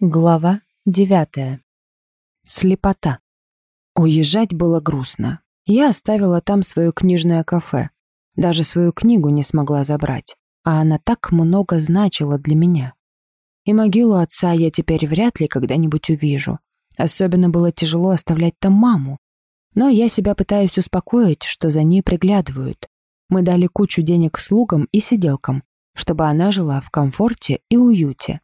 Глава девятая. Слепота. Уезжать было грустно. Я оставила там свое книжное кафе. Даже свою книгу не смогла забрать. А она так много значила для меня. И могилу отца я теперь вряд ли когда-нибудь увижу. Особенно было тяжело оставлять там маму. Но я себя пытаюсь успокоить, что за ней приглядывают. Мы дали кучу денег слугам и сиделкам, чтобы она жила в комфорте и уюте.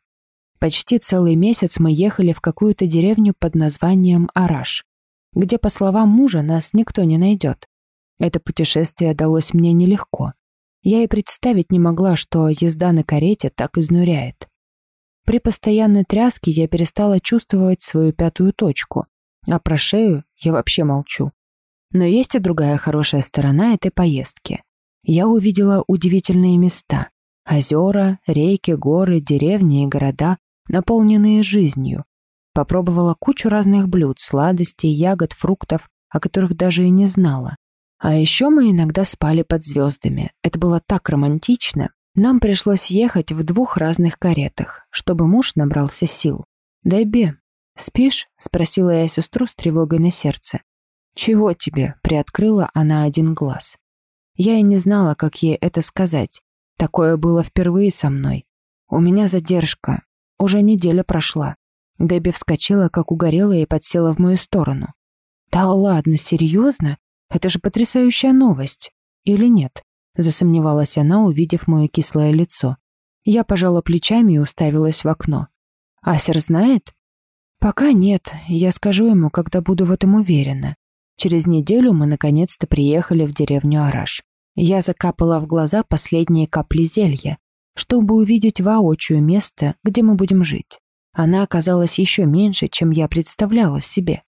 Почти целый месяц мы ехали в какую-то деревню под названием Араш, где, по словам мужа, нас никто не найдет. Это путешествие далось мне нелегко. Я и представить не могла, что езда на карете так изнуряет. При постоянной тряске я перестала чувствовать свою пятую точку, а про шею я вообще молчу. Но есть и другая хорошая сторона этой поездки. Я увидела удивительные места. Озера, реки, горы, деревни и города, наполненные жизнью. Попробовала кучу разных блюд, сладостей, ягод, фруктов, о которых даже и не знала. А еще мы иногда спали под звездами. Это было так романтично. Нам пришлось ехать в двух разных каретах, чтобы муж набрался сил. «Дебби, спишь?» — спросила я сестру с тревогой на сердце. «Чего тебе?» — приоткрыла она один глаз. Я и не знала, как ей это сказать. Такое было впервые со мной. У меня задержка. Уже неделя прошла. Дебби вскочила, как угорелая, и подсела в мою сторону. «Да ладно, серьезно? Это же потрясающая новость. Или нет?» Засомневалась она, увидев мое кислое лицо. Я пожала плечами и уставилась в окно. «Асер знает?» «Пока нет. Я скажу ему, когда буду в этом уверена. Через неделю мы наконец-то приехали в деревню Араш. Я закапала в глаза последние капли зелья, чтобы увидеть воочию место, где мы будем жить. Она оказалась еще меньше, чем я представляла себе.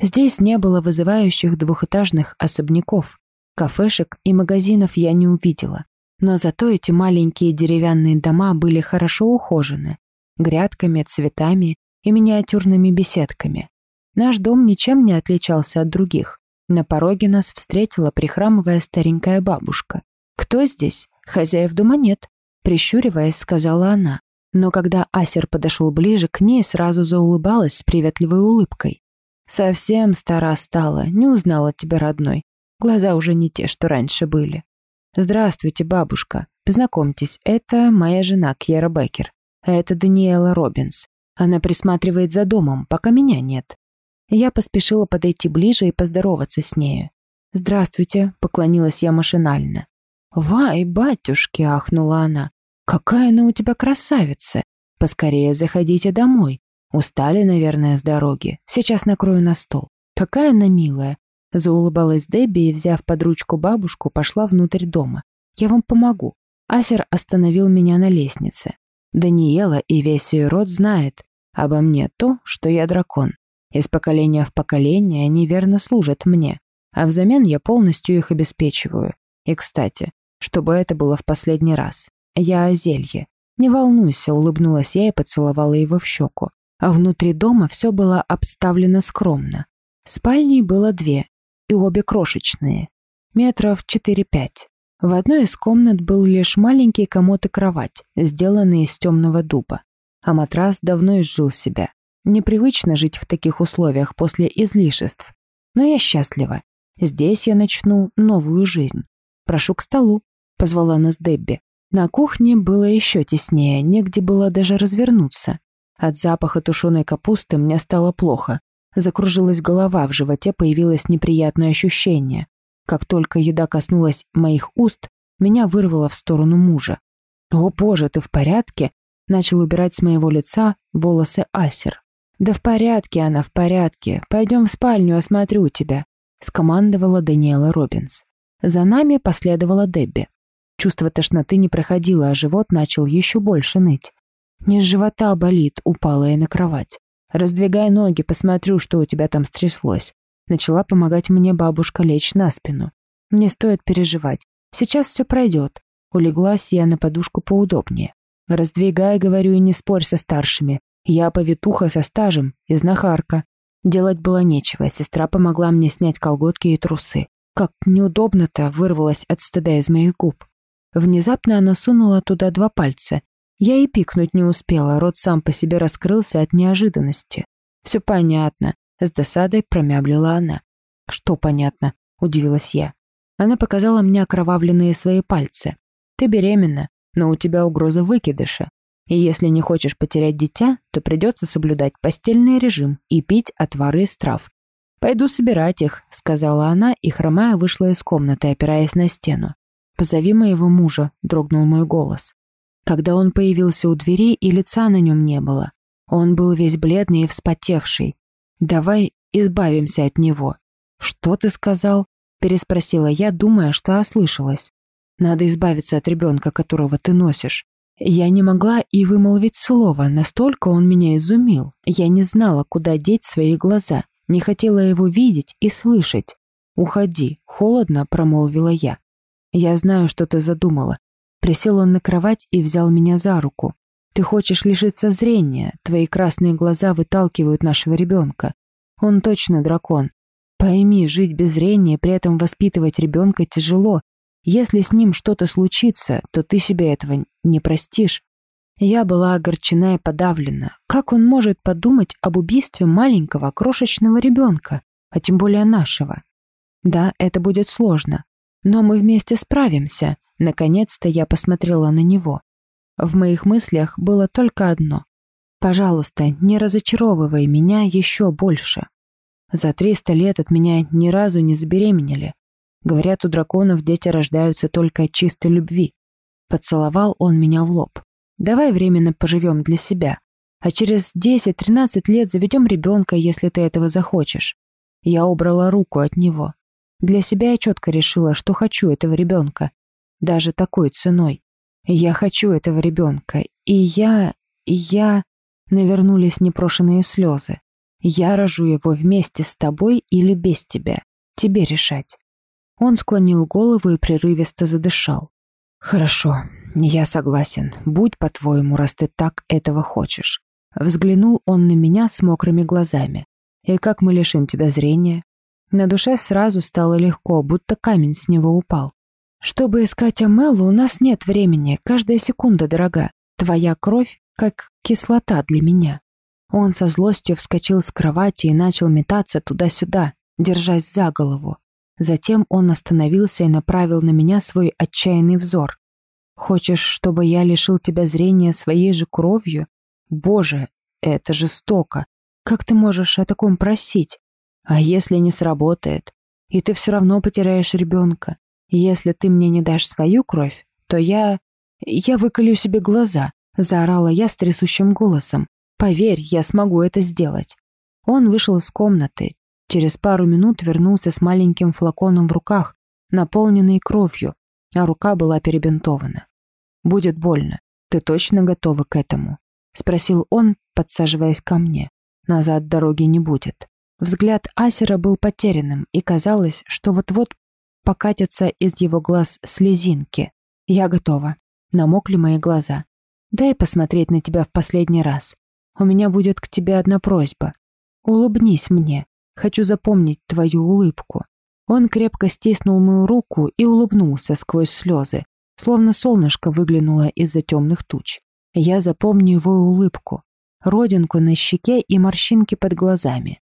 Здесь не было вызывающих двухэтажных особняков, кафешек и магазинов я не увидела. Но зато эти маленькие деревянные дома были хорошо ухожены, грядками, цветами и миниатюрными беседками. Наш дом ничем не отличался от других. На пороге нас встретила прихрамывая старенькая бабушка. «Кто здесь? Хозяев дома нет», Прищуриваясь, сказала она. Но когда Асер подошел ближе к ней, сразу заулыбалась с приветливой улыбкой. «Совсем стара стала, не узнала тебя, родной. Глаза уже не те, что раньше были. Здравствуйте, бабушка. Познакомьтесь, это моя жена Кьера Беккер. А это Даниэла Робинс. Она присматривает за домом, пока меня нет. Я поспешила подойти ближе и поздороваться с нею. «Здравствуйте», — поклонилась я машинально. «Вай, батюшки!» — ахнула она. «Какая она у тебя красавица! Поскорее заходите домой. Устали, наверное, с дороги. Сейчас накрою на стол. Какая она милая!» Заулыбалась Дебби и, взяв под ручку бабушку, пошла внутрь дома. «Я вам помогу». Асер остановил меня на лестнице. Даниэла и весь ее род знает обо мне то, что я дракон. Из поколения в поколение они верно служат мне, а взамен я полностью их обеспечиваю. И, кстати, чтобы это было в последний раз. Я о зелье. Не волнуйся, улыбнулась я и поцеловала его в щеку. А внутри дома все было обставлено скромно. Спальней было две, и обе крошечные, метров 4-5. В одной из комнат был лишь маленький комод и кровать, сделанные из темного дуба. А матрас давно изжил себя. Непривычно жить в таких условиях после излишеств. Но я счастлива. Здесь я начну новую жизнь. Прошу к столу позвала нас Дебби. На кухне было еще теснее, негде было даже развернуться. От запаха тушеной капусты мне стало плохо. Закружилась голова, в животе появилось неприятное ощущение. Как только еда коснулась моих уст, меня вырвало в сторону мужа. «О боже, ты в порядке?» Начал убирать с моего лица волосы Асер. «Да в порядке она, в порядке. Пойдем в спальню, осмотрю тебя», скомандовала Даниэла Робинс. За нами последовала Дебби. Чувство тошноты не проходило, а живот начал еще больше ныть. С живота болит, упала я на кровать. «Раздвигай ноги, посмотрю, что у тебя там стряслось». Начала помогать мне бабушка лечь на спину. «Не стоит переживать. Сейчас все пройдет». Улеглась я на подушку поудобнее. «Раздвигай, говорю, и не спорь со старшими. Я повитуха со стажем и знахарка». Делать было нечего, сестра помогла мне снять колготки и трусы. Как неудобно-то вырвалась от стыда из моих губ. Внезапно она сунула туда два пальца Я и пикнуть не успела, рот сам по себе раскрылся от неожиданности. «Все понятно», — с досадой промямлила она. «Что понятно?» — удивилась я. Она показала мне окровавленные свои пальцы. «Ты беременна, но у тебя угроза выкидыша. И если не хочешь потерять дитя, то придется соблюдать постельный режим и пить отвары из трав. «Пойду собирать их», — сказала она, и хромая вышла из комнаты, опираясь на стену. «Позови моего мужа», — дрогнул мой голос. Когда он появился у двери, и лица на нем не было. Он был весь бледный и вспотевший. «Давай избавимся от него». «Что ты сказал?» — переспросила я, думая, что ослышалась. «Надо избавиться от ребенка, которого ты носишь». Я не могла и вымолвить слово, настолько он меня изумил. Я не знала, куда деть свои глаза, не хотела его видеть и слышать. «Уходи», — холодно промолвила я. «Я знаю, что ты задумала». Присел он на кровать и взял меня за руку. «Ты хочешь лишиться зрения, твои красные глаза выталкивают нашего ребенка. Он точно дракон. Пойми, жить без зрения, при этом воспитывать ребенка тяжело. Если с ним что-то случится, то ты себе этого не простишь. Я была огорчена и подавлена. Как он может подумать об убийстве маленького крошечного ребенка, а тем более нашего? Да, это будет сложно. Но мы вместе справимся. Наконец-то я посмотрела на него. В моих мыслях было только одно. Пожалуйста, не разочаровывай меня еще больше. За 300 лет от меня ни разу не забеременели. Говорят, у драконов дети рождаются только от чистой любви. Поцеловал он меня в лоб. Давай временно поживем для себя. А через 10-13 лет заведем ребенка, если ты этого захочешь. Я убрала руку от него. Для себя я четко решила, что хочу этого ребенка. Даже такой ценой. Я хочу этого ребенка. И я... И я... Навернулись непрошенные слезы. Я рожу его вместе с тобой или без тебя. Тебе решать. Он склонил голову и прерывисто задышал. «Хорошо, я согласен. Будь по-твоему, раз ты так этого хочешь». Взглянул он на меня с мокрыми глазами. «И как мы лишим тебя зрения?» На душе сразу стало легко, будто камень с него упал. «Чтобы искать Амелу, у нас нет времени, каждая секунда дорога. Твоя кровь как кислота для меня». Он со злостью вскочил с кровати и начал метаться туда-сюда, держась за голову. Затем он остановился и направил на меня свой отчаянный взор. «Хочешь, чтобы я лишил тебя зрения своей же кровью? Боже, это жестоко. Как ты можешь о таком просить? А если не сработает? И ты все равно потеряешь ребенка. Если ты мне не дашь свою кровь, то я... Я выколю себе глаза», — заорала я с трясущим голосом. «Поверь, я смогу это сделать». Он вышел из комнаты, Через пару минут вернулся с маленьким флаконом в руках, наполненный кровью, а рука была перебинтована. «Будет больно. Ты точно готова к этому?» — спросил он, подсаживаясь ко мне. «Назад дороги не будет». Взгляд Асера был потерянным, и казалось, что вот-вот покатятся из его глаз слезинки. «Я готова». Намокли мои глаза. «Дай посмотреть на тебя в последний раз. У меня будет к тебе одна просьба. Улыбнись мне. Хочу запомнить твою улыбку». Он крепко стиснул мою руку и улыбнулся сквозь слезы, словно солнышко выглянуло из-за темных туч. Я запомню его улыбку, родинку на щеке и морщинки под глазами.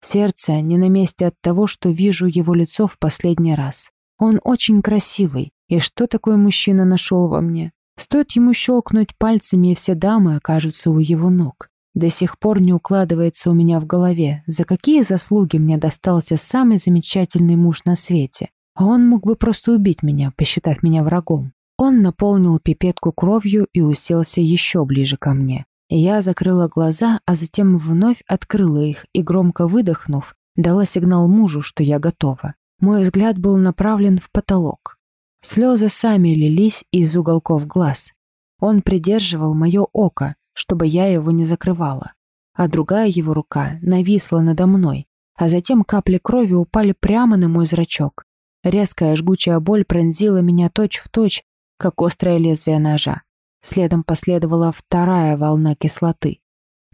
Сердце не на месте от того, что вижу его лицо в последний раз. Он очень красивый, и что такой мужчина нашел во мне? Стоит ему щелкнуть пальцами, и все дамы окажутся у его ног. До сих пор не укладывается у меня в голове, за какие заслуги мне достался самый замечательный муж на свете. А он мог бы просто убить меня, посчитав меня врагом. Он наполнил пипетку кровью и уселся еще ближе ко мне. Я закрыла глаза, а затем вновь открыла их и, громко выдохнув, дала сигнал мужу, что я готова. Мой взгляд был направлен в потолок. Слезы сами лились из уголков глаз. Он придерживал мое око, чтобы я его не закрывала. А другая его рука нависла надо мной, а затем капли крови упали прямо на мой зрачок. Резкая жгучая боль пронзила меня точь-в-точь, точь, как острое лезвие ножа. Следом последовала вторая волна кислоты.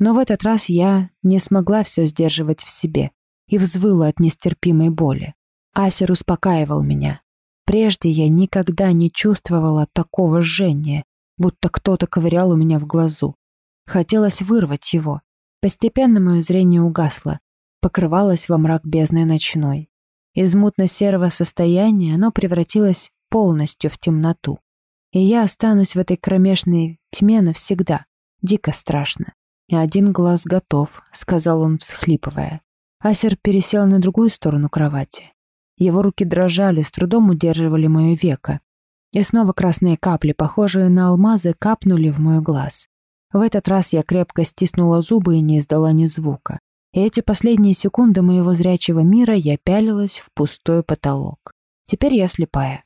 Но в этот раз я не смогла все сдерживать в себе и взвыла от нестерпимой боли. Асер успокаивал меня. Прежде я никогда не чувствовала такого жжения, будто кто-то ковырял у меня в глазу. Хотелось вырвать его. Постепенно мое зрение угасло, покрывалось во мрак бездны ночной. Из мутно-серого состояния оно превратилось полностью в темноту. И я останусь в этой кромешной тьме навсегда. Дико страшно. Один глаз готов», — сказал он, всхлипывая. Асер пересел на другую сторону кровати. Его руки дрожали, с трудом удерживали мое веко. И снова красные капли, похожие на алмазы, капнули в мой глаз. В этот раз я крепко стиснула зубы и не издала ни звука. И эти последние секунды моего зрячего мира я пялилась в пустой потолок. Теперь я слепая.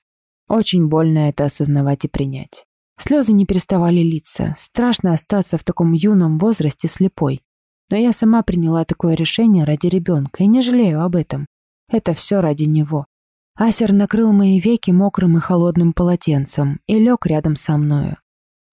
Очень больно это осознавать и принять. Слезы не переставали литься. Страшно остаться в таком юном возрасте слепой. Но я сама приняла такое решение ради ребенка и не жалею об этом. Это все ради него. Асер накрыл мои веки мокрым и холодным полотенцем и лег рядом со мною.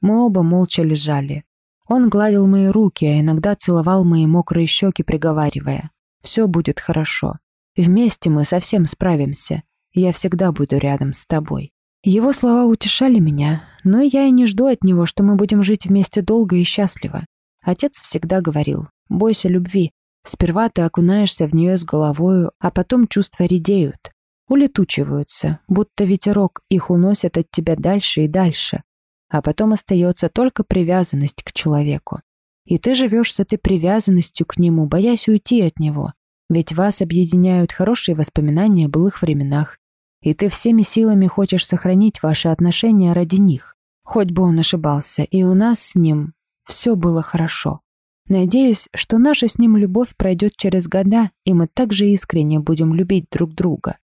Мы оба молча лежали. Он гладил мои руки, а иногда целовал мои мокрые щеки, приговаривая. «Все будет хорошо. Вместе мы совсем справимся. Я всегда буду рядом с тобой». Его слова утешали меня, но я и не жду от него, что мы будем жить вместе долго и счастливо. Отец всегда говорил, бойся любви. Сперва ты окунаешься в нее с головою, а потом чувства редеют, улетучиваются, будто ветерок их уносит от тебя дальше и дальше. А потом остается только привязанность к человеку. И ты живешь с этой привязанностью к нему, боясь уйти от него. Ведь вас объединяют хорошие воспоминания о былых временах, и ты всеми силами хочешь сохранить ваши отношения ради них. Хоть бы он ошибался, и у нас с ним все было хорошо. Надеюсь, что наша с ним любовь пройдет через года, и мы также искренне будем любить друг друга.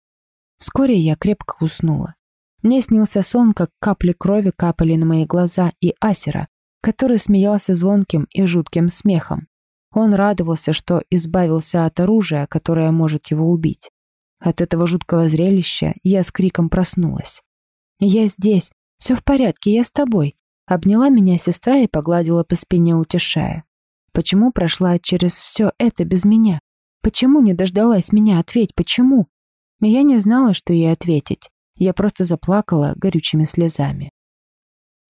Вскоре я крепко уснула. Мне снился сон, как капли крови капали на мои глаза и Асера, который смеялся звонким и жутким смехом. Он радовался, что избавился от оружия, которое может его убить. От этого жуткого зрелища я с криком проснулась. «Я здесь! Все в порядке, я с тобой!» Обняла меня сестра и погладила по спине, утешая. «Почему прошла через все это без меня? Почему не дождалась меня? Ответь, почему?» Я не знала, что ей ответить. Я просто заплакала горючими слезами.